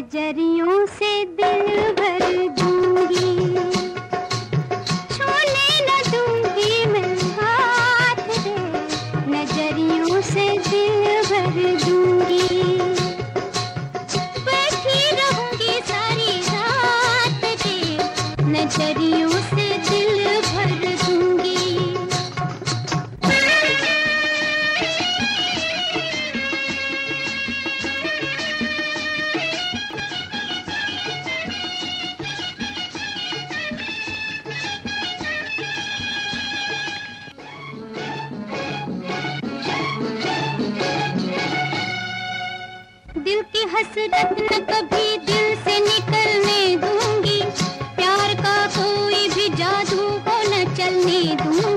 नजरियों से दिल भर दूँगी। छूने न दूँगी मैं हाथ रे, नजरियों से दिल भर दूँगी। बैठी रहूँगी सारी रात रे, नजरियों से दिल की हसरत न कभी दिल से निकलने दूँगी। प्यार का कोई भी जादू को न चलने दूँगी